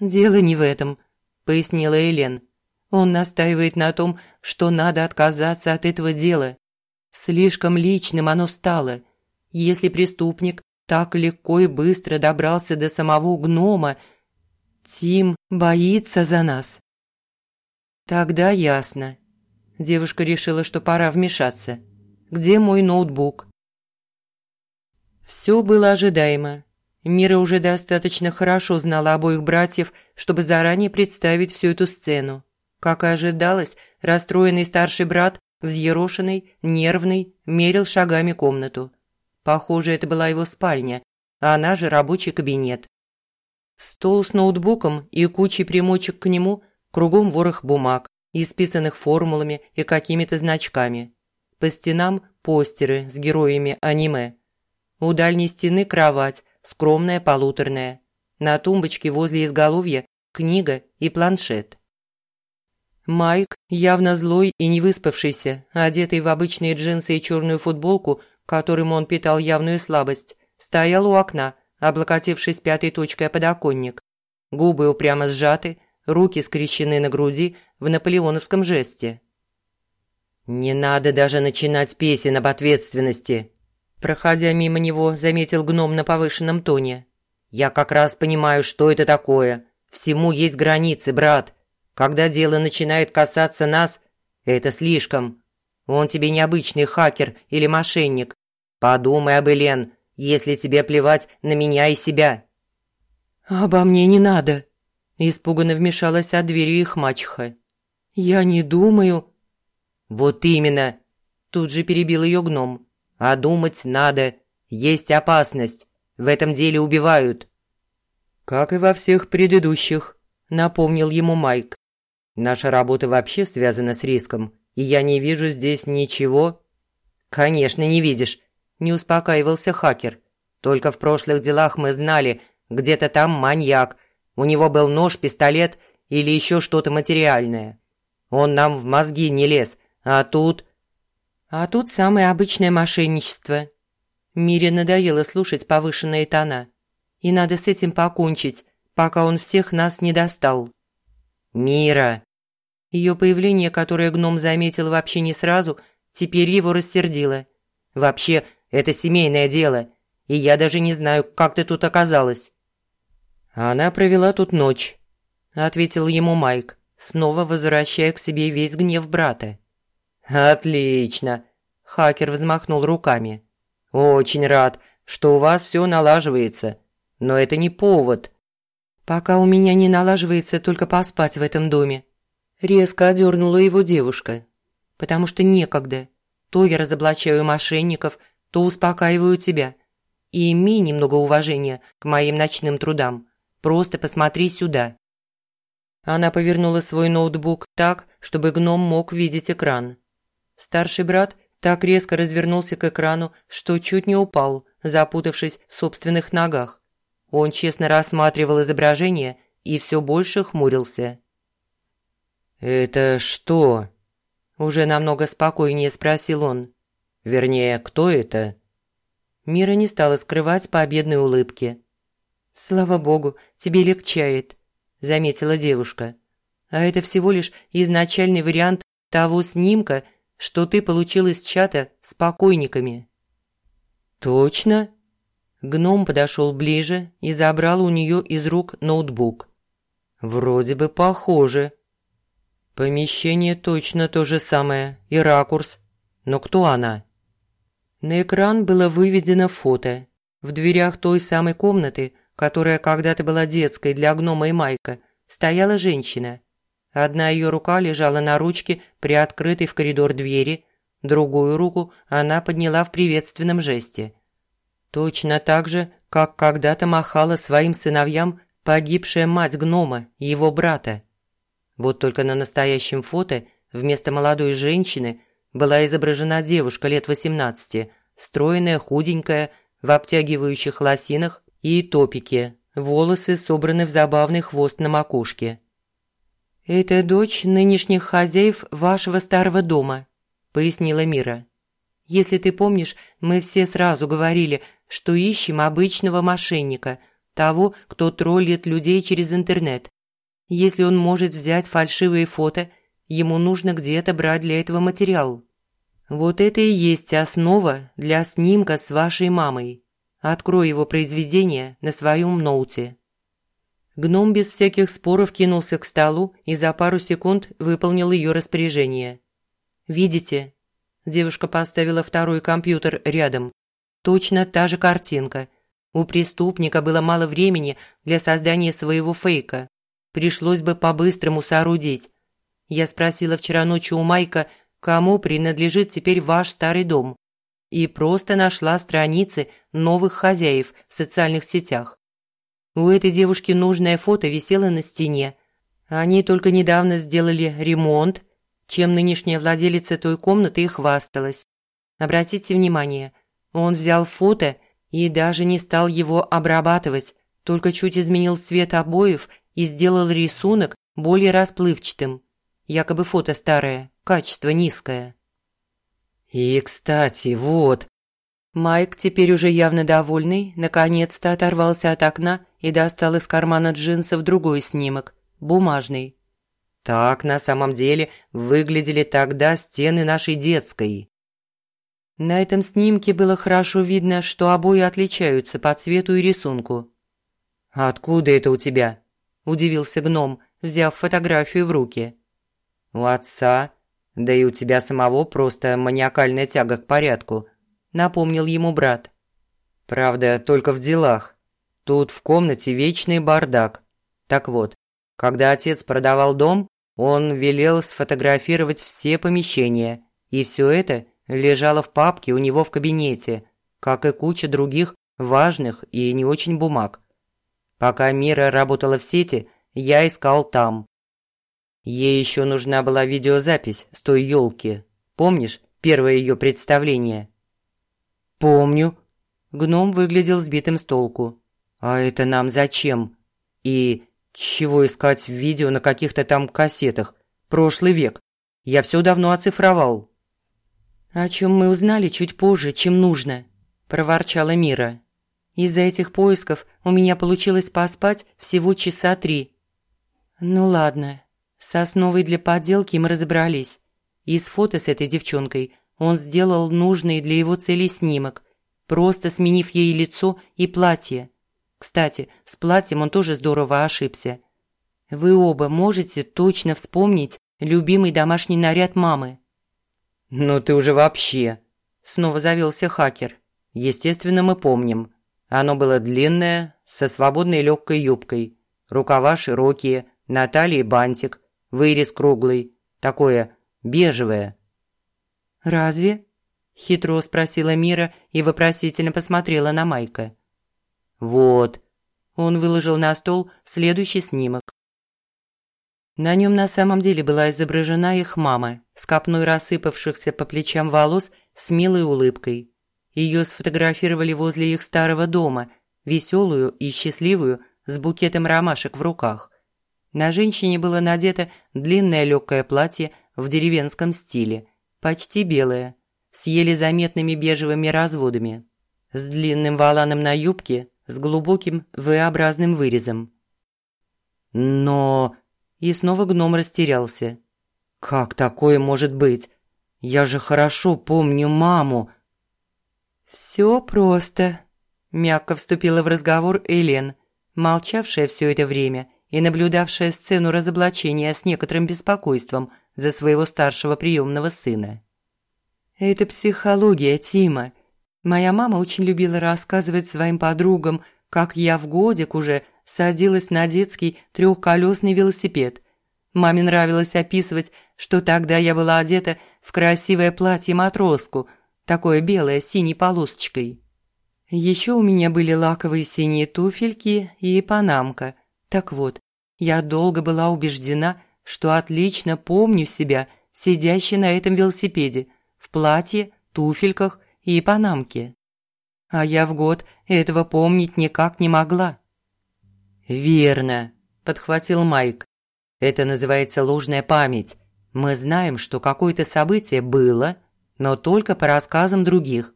S1: «Дело не в этом», – пояснила Элен. «Он настаивает на том, что надо отказаться от этого дела. Слишком личным оно стало. Если преступник так легко и быстро добрался до самого гнома, Тим боится за нас. Тогда ясно. Девушка решила, что пора вмешаться. Где мой ноутбук? Все было ожидаемо. Мира уже достаточно хорошо знала обоих братьев, чтобы заранее представить всю эту сцену. Как и ожидалось, расстроенный старший брат взъерошенный, нервный, мерил шагами комнату. Похоже, это была его спальня, а она же рабочий кабинет. Стол с ноутбуком и кучей примочек к нему, кругом ворох бумаг, исписанных формулами и какими-то значками. По стенам постеры с героями аниме. У дальней стены кровать, скромная полуторная. На тумбочке возле изголовья книга и планшет. Майк, явно злой и не выспавшийся, одетый в обычные джинсы и черную футболку, которым он питал явную слабость, стоял у окна, облокотившись пятой точкой о подоконник. Губы упрямо сжаты, руки скрещены на груди в наполеоновском жесте. «Не надо даже начинать песен об ответственности», проходя мимо него, заметил гном на повышенном тоне. «Я как раз понимаю, что это такое. Всему есть границы, брат. Когда дело начинает касаться нас, это слишком. Он тебе не обычный хакер или мошенник. Подумай об Элен, если тебе плевать на меня и себя».
S2: «Обо мне не надо», – испуганно вмешалась от двери их мачеха. «Я не думаю...»
S1: «Вот именно!» – тут же перебил ее гном. «А думать надо. Есть опасность. В этом деле убивают».
S2: «Как и во всех предыдущих», – напомнил ему Майк.
S1: «Наша работа вообще связана с риском, и я не вижу здесь ничего». «Конечно, не видишь», – не успокаивался хакер. «Только в прошлых делах мы знали, где-то там маньяк. У него был нож, пистолет или еще что-то материальное. Он нам в мозги не лез, а тут...»
S2: «А тут самое обычное мошенничество». Мире надоело слушать повышенные тона и надо с этим покончить, пока он всех нас не достал».
S1: «Мира!»
S2: Ее появление, которое гном заметил вообще не сразу, теперь его рассердило.
S1: «Вообще, это семейное дело, и я даже не знаю, как ты тут оказалась».
S2: «Она провела тут ночь», – ответил ему Майк, снова возвращая к себе весь гнев брата.
S1: «Отлично!» – хакер взмахнул руками. «Очень рад, что у вас все налаживается. Но это не повод.
S2: Пока у меня не налаживается только поспать в этом доме. Резко одернула его девушка. Потому что некогда. То я разоблачаю мошенников, то успокаиваю тебя. И имей немного уважения к моим ночным трудам. Просто посмотри сюда. Она повернула свой ноутбук так, чтобы гном мог видеть экран. Старший брат так резко развернулся к экрану, что чуть не упал, запутавшись в собственных ногах. Он честно рассматривал изображение и все больше хмурился.
S1: «Это что?»
S2: Уже намного спокойнее спросил он.
S1: «Вернее, кто это?»
S2: Мира не стала скрывать победной улыбки. «Слава богу, тебе легчает», – заметила девушка. «А это всего лишь изначальный вариант того снимка, что ты получил из чата с покойниками».
S1: «Точно?»
S2: Гном подошел ближе и забрал у нее из рук ноутбук.
S1: «Вроде бы похоже».
S2: Помещение точно то же самое, и ракурс. Но кто она? На экран было выведено фото. В дверях той самой комнаты, которая когда-то была детской для гнома и Майка, стояла женщина. Одна ее рука лежала на ручке, приоткрытой в коридор двери, другую руку она подняла в приветственном жесте – Точно так же, как когда-то махала своим сыновьям погибшая мать гнома и его брата. Вот только на настоящем фото вместо молодой женщины была изображена девушка лет 18, стройная, худенькая, в обтягивающих лосинах и топике, волосы собраны в забавный хвост на макушке. «Это дочь нынешних хозяев вашего старого дома», – пояснила Мира. «Если ты помнишь, мы все сразу говорили – что ищем обычного мошенника, того, кто троллит людей через интернет. Если он может взять фальшивые фото, ему нужно где-то брать для этого материал. Вот это и есть основа для снимка с вашей мамой. Открой его произведение на своем ноуте. Гном без всяких споров кинулся к столу и за пару секунд выполнил ее распоряжение. «Видите?» Девушка поставила второй компьютер рядом. Точно та же картинка. У преступника было мало времени для создания своего фейка. Пришлось бы по-быстрому соорудить. Я спросила вчера ночью у Майка, кому принадлежит теперь ваш старый дом, и просто нашла страницы новых хозяев в социальных сетях. У этой девушки нужное фото висело на стене. Они только недавно сделали ремонт, чем нынешняя владелица той комнаты и хвасталась. Обратите внимание, он взял фото и даже не стал его обрабатывать, только чуть изменил цвет обоев и сделал рисунок более расплывчатым. Якобы фото старое, качество низкое.
S1: И, кстати, вот.
S2: Майк, теперь уже явно довольный, наконец-то оторвался от окна и достал из кармана джинсов другой снимок, бумажный.
S1: Так на самом деле выглядели тогда стены нашей детской.
S2: На этом снимке было хорошо видно, что обои отличаются по цвету и рисунку.
S1: «Откуда это у тебя?» – удивился гном, взяв фотографию в руки. «У отца, да и у тебя самого просто маниакальная тяга к порядку», – напомнил ему брат. «Правда, только в делах. Тут в комнате вечный бардак. Так вот, когда отец продавал дом, он велел сфотографировать все помещения, и все это – лежала в папке у него в кабинете, как и куча других важных и не очень бумаг. Пока Мира работала в сети, я искал там. Ей еще нужна была видеозапись с той елки. Помнишь первое ее представление?
S2: Помню. Гном выглядел сбитым с толку. А это нам зачем? И чего искать видео на каких-то там кассетах? Прошлый век. Я все давно оцифровал о чем мы узнали чуть позже, чем нужно», – проворчала Мира. «Из-за этих поисков у меня получилось поспать всего часа три». «Ну ладно, с основой для подделки мы разобрались. Из фото с этой девчонкой он сделал нужный для его цели снимок, просто сменив ей лицо и платье. Кстати, с платьем он тоже здорово ошибся. Вы оба можете точно вспомнить любимый домашний наряд мамы?»
S1: «Ну ты уже вообще!» – снова завелся хакер. «Естественно, мы помним. Оно было длинное, со свободной легкой юбкой. Рукава широкие, на талии бантик, вырез круглый. Такое бежевое».
S2: «Разве?» – хитро спросила Мира и вопросительно посмотрела на Майка.
S1: «Вот».
S2: Он выложил на стол следующий снимок. На нем на самом деле была изображена их мама с копной рассыпавшихся по плечам волос с милой улыбкой. Ее сфотографировали возле их старого дома, веселую и счастливую, с букетом ромашек в руках. На женщине было надето длинное легкое платье в деревенском стиле, почти белое, с еле заметными бежевыми разводами, с длинным валаном на юбке, с глубоким V-образным вырезом.
S1: Но
S2: и снова гном растерялся.
S1: «Как такое может быть? Я же хорошо помню маму».
S2: «Все просто», – мягко вступила в разговор Элен, молчавшая все это время и наблюдавшая сцену разоблачения с некоторым беспокойством за своего старшего приемного сына. «Это психология, Тима. Моя мама очень любила рассказывать своим подругам, как я в годик уже – садилась на детский трехколесный велосипед. Маме нравилось описывать, что тогда я была одета в красивое платье-матроску, такое белое с синей полосочкой. Еще у меня были лаковые синие туфельки и панамка. Так вот, я долго была убеждена, что отлично помню себя, сидящей на этом велосипеде, в платье, туфельках и панамке. А я в год этого помнить никак не могла.
S1: «Верно», – подхватил Майк. «Это называется ложная память. Мы знаем, что какое-то событие было, но только по рассказам других.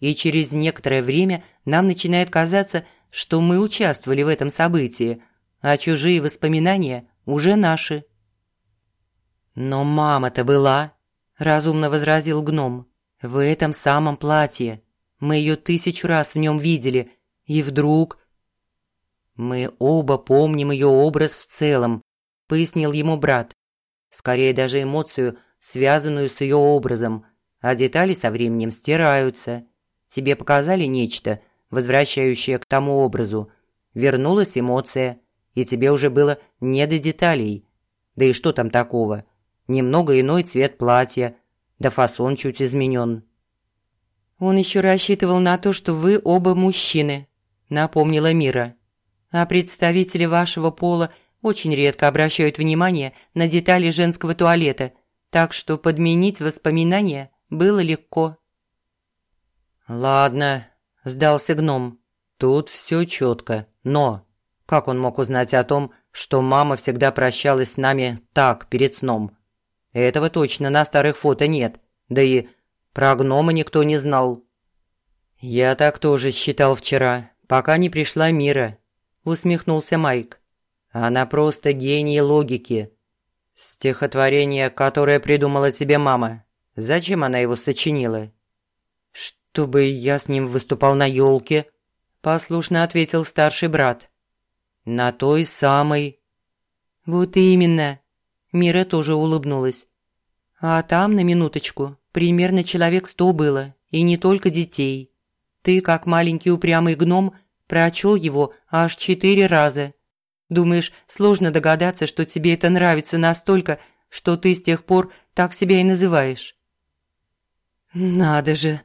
S1: И через некоторое время нам начинает казаться, что мы участвовали в этом событии, а чужие воспоминания уже наши».
S2: «Но мама-то была», – разумно возразил гном, – «в этом самом платье. Мы ее тысячу раз в нем видели, и вдруг
S1: «Мы оба помним ее образ в целом», – пояснил ему брат. «Скорее даже эмоцию, связанную с ее образом, а детали со временем стираются. Тебе показали нечто, возвращающее к тому образу. Вернулась эмоция, и тебе уже было не до деталей. Да и что там такого? Немного иной цвет платья, да фасон чуть изменен.
S2: «Он еще рассчитывал на то, что вы оба мужчины», – напомнила Мира. «А представители вашего пола очень редко обращают внимание на детали женского туалета, так что подменить воспоминания было легко».
S1: «Ладно», – сдался гном. «Тут все четко, но как он мог узнать о том, что мама всегда прощалась с нами так, перед сном? Этого точно на старых фото нет, да и про гнома никто не знал». «Я так тоже считал вчера, пока не пришла Мира», – усмехнулся Майк. «Она просто гений логики. Стихотворение, которое придумала тебе мама, зачем она его сочинила?» «Чтобы я с ним выступал на елке», – послушно ответил старший брат. «На той самой».
S2: «Вот именно», – Мира тоже улыбнулась. «А там, на минуточку, примерно человек сто было, и не только детей. Ты, как маленький упрямый гном, прочел его аж четыре раза. Думаешь, сложно догадаться, что тебе это нравится настолько, что ты с тех пор так себя и называешь?» «Надо же!»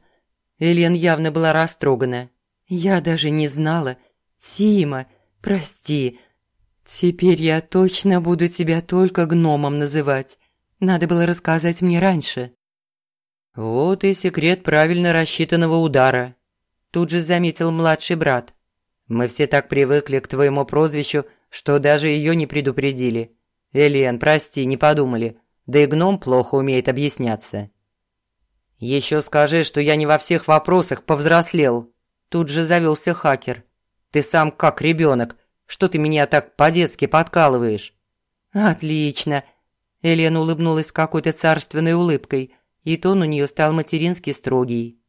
S2: Элен явно была растрогана. «Я даже не знала. Тима, прости. Теперь я точно буду тебя только гномом называть. Надо было рассказать мне раньше».
S1: «Вот и секрет правильно рассчитанного удара», – тут же заметил младший брат. «Мы все так привыкли к твоему прозвищу, что даже ее не предупредили. Элен, прости, не подумали. Да и гном плохо умеет объясняться». «Еще скажи, что я не во всех вопросах повзрослел». Тут же завелся хакер. «Ты сам как ребенок. Что ты меня так по-детски подкалываешь?»
S2: «Отлично!» Элена улыбнулась какой-то царственной улыбкой, и тон у нее стал матерински строгий.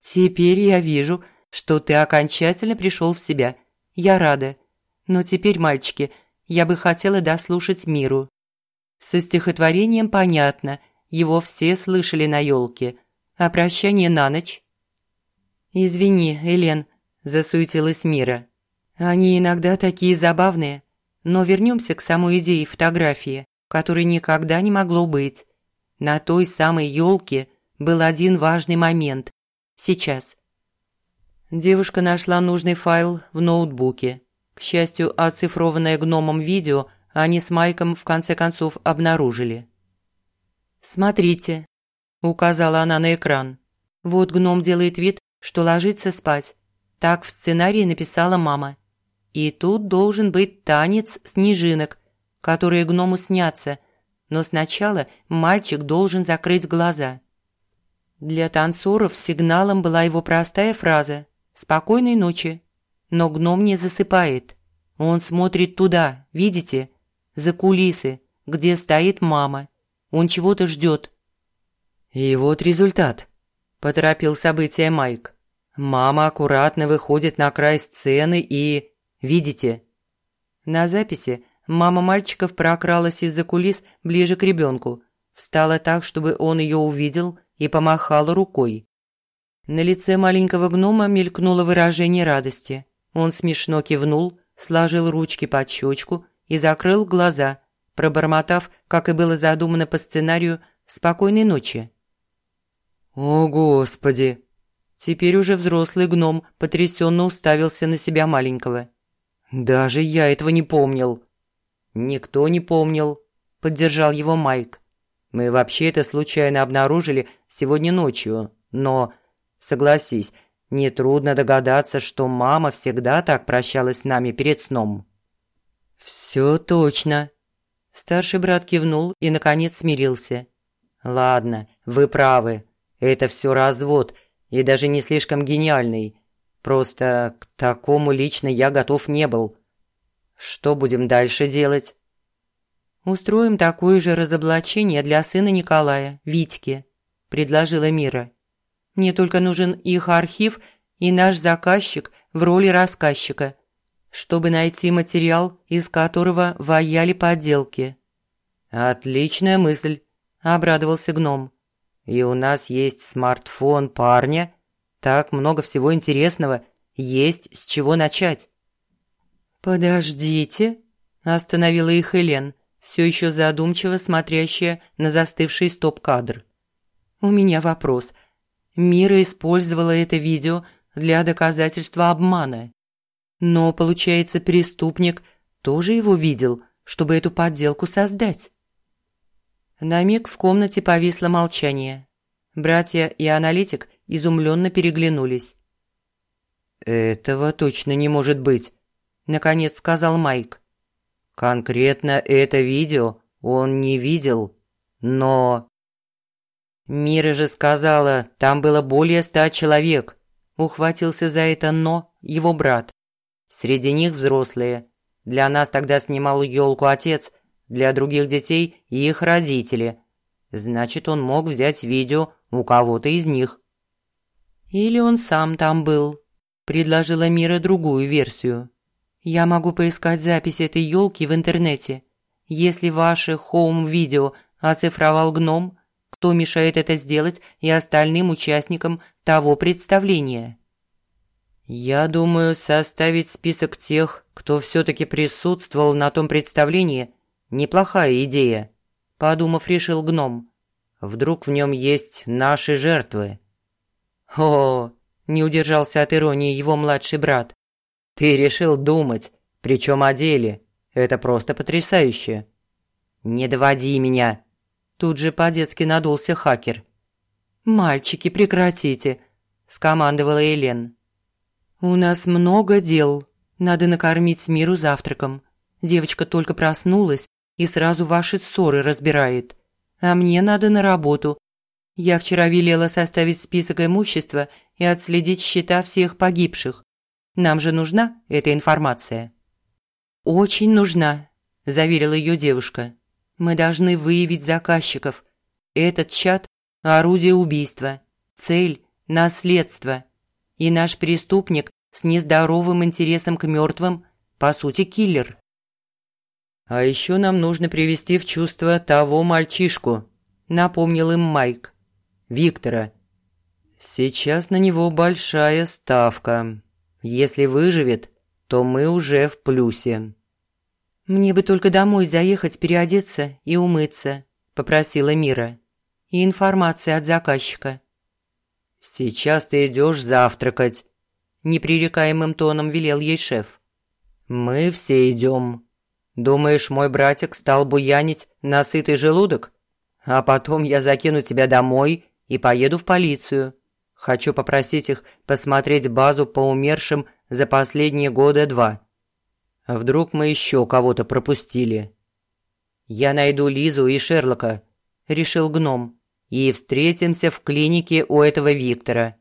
S2: «Теперь я вижу, что ты окончательно пришел в себя. Я рада. Но теперь, мальчики, я бы хотела дослушать миру. Со стихотворением понятно – его все слышали на елке. А прощание на ночь? «Извини, Элен», – засуетилась Мира. «Они иногда такие забавные. Но вернемся к самой идее фотографии, которой никогда не могло быть. На той самой елке был один важный момент. Сейчас». Девушка нашла нужный файл в ноутбуке. К счастью, оцифрованное гномом видео они с Майком в конце концов обнаружили. «Смотрите», – указала она на экран. «Вот гном делает вид, что ложится спать. Так в сценарии написала мама. И тут должен быть танец снежинок, которые гному снятся, но сначала мальчик должен закрыть глаза». Для танцоров сигналом была его простая фраза «Спокойной ночи». Но гном не засыпает. Он смотрит туда, видите, за кулисы, где стоит мама – он чего-то ждет.
S1: И вот результат. Поторопил события Майк. Мама аккуратно выходит на край сцены и... Видите?
S2: На записи мама мальчиков прокралась из-за кулис ближе к ребенку, встала так, чтобы он ее увидел, и помахала рукой. На лице маленького гнома мелькнуло выражение радости. Он смешно кивнул, сложил ручки под щечку и закрыл глаза, пробормотав, как и было задумано по сценарию, «Спокойной ночи».
S1: «О, Господи!»
S2: Теперь уже взрослый гном потрясенно уставился на себя маленького.
S1: «Даже я этого не помнил».
S2: «Никто не помнил», – поддержал его Майк. «Мы вообще это случайно обнаружили сегодня ночью, но, согласись, нетрудно догадаться, что мама всегда так прощалась с нами перед сном».
S1: «Все точно»,
S2: Старший брат кивнул и, наконец, смирился.
S1: «Ладно, вы правы. Это все развод, и даже не слишком гениальный. Просто к такому лично я готов не был. Что будем дальше делать?»
S2: «Устроим такое же разоблачение для сына Николая, Витьки», – предложила Мира. «Мне только нужен их архив и наш заказчик в роли рассказчика чтобы найти материал, из которого ваяли подделки.
S1: «Отличная мысль», – обрадовался гном. «И у нас есть смартфон парня. Так много всего интересного. Есть с чего начать».
S2: «Подождите», – остановила их Элен, все еще задумчиво смотрящая на застывший стоп-кадр. у меня вопрос. Мира использовала это видео для доказательства обмана. Но, получается, преступник тоже его видел, чтобы эту подделку создать. На миг в комнате повисло молчание. Братья и аналитик изумленно переглянулись.
S1: «Этого точно не может быть», – наконец сказал Майк. «Конкретно это видео он не видел, но...» «Мира же сказала, там было более ста человек», – ухватился за это «но» его брат. «Среди них взрослые. Для нас тогда снимал елку отец, для других детей их родители. Значит, он мог взять видео у кого-то из них».
S2: «Или он сам там был», – предложила Мира другую версию. «Я могу поискать запись этой елки в интернете. Если ваше хоум-видео оцифровал гном, кто мешает это сделать и остальным участникам того представления?»
S1: «Я думаю, составить список тех, кто все-таки присутствовал на том представлении, неплохая идея», – подумав, решил гном. «Вдруг в нем есть наши жертвы?»
S2: «О, не удержался от иронии его младший брат.
S1: «Ты решил думать, причем о деле. Это просто потрясающе». «Не доводи меня!» Тут же по-детски надулся хакер.
S2: «Мальчики, прекратите!» – скомандовала Елен. «У нас много дел. Надо накормить Миру завтраком. Девочка только проснулась и сразу ваши ссоры разбирает. А мне надо на работу. Я вчера велела составить список имущества и отследить счета всех погибших. Нам же нужна эта информация». «Очень нужна», – заверила ее девушка. «Мы должны выявить заказчиков. Этот чат – орудие убийства, цель – наследство. И наш преступник с нездоровым интересом к мертвым – по сути, киллер».
S1: «А еще нам нужно привести в чувство того мальчишку», – напомнил им Майк. «Виктора, Сейчас на него большая ставка. Если выживет, то мы уже в плюсе.
S2: «Мне бы только домой заехать, переодеться и умыться», – попросила Мира. «И информация от заказчика».
S1: «Сейчас ты идешь завтракать», – непререкаемым тоном велел ей шеф. «Мы все идем. Думаешь, мой братик стал буянить на сытый желудок? А потом я закину тебя домой и поеду в полицию. Хочу попросить их посмотреть базу по умершим за последние года два. Вдруг мы еще кого-то пропустили? Я найду Лизу и Шерлока, решил гном, и встретимся в клинике у этого Виктора.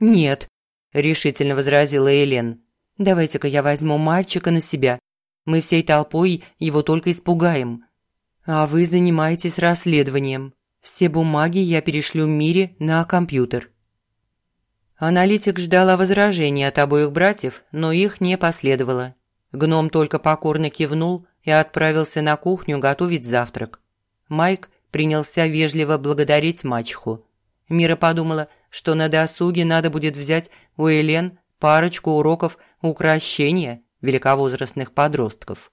S2: Нет, решительно возразила Елен. Давайте-ка я возьму мальчика на себя. Мы всей толпой его только испугаем. А вы занимаетесь расследованием. Все бумаги я перешлю Мире на компьютер. Аналитик ждала возражений от обоих братьев, но их не последовало. Гном только покорно кивнул и отправился на кухню готовить завтрак. Майк принялся вежливо благодарить мачеху. Мира подумала, что на досуге надо будет взять у Элен парочку уроков укрощения великовозрастных подростков.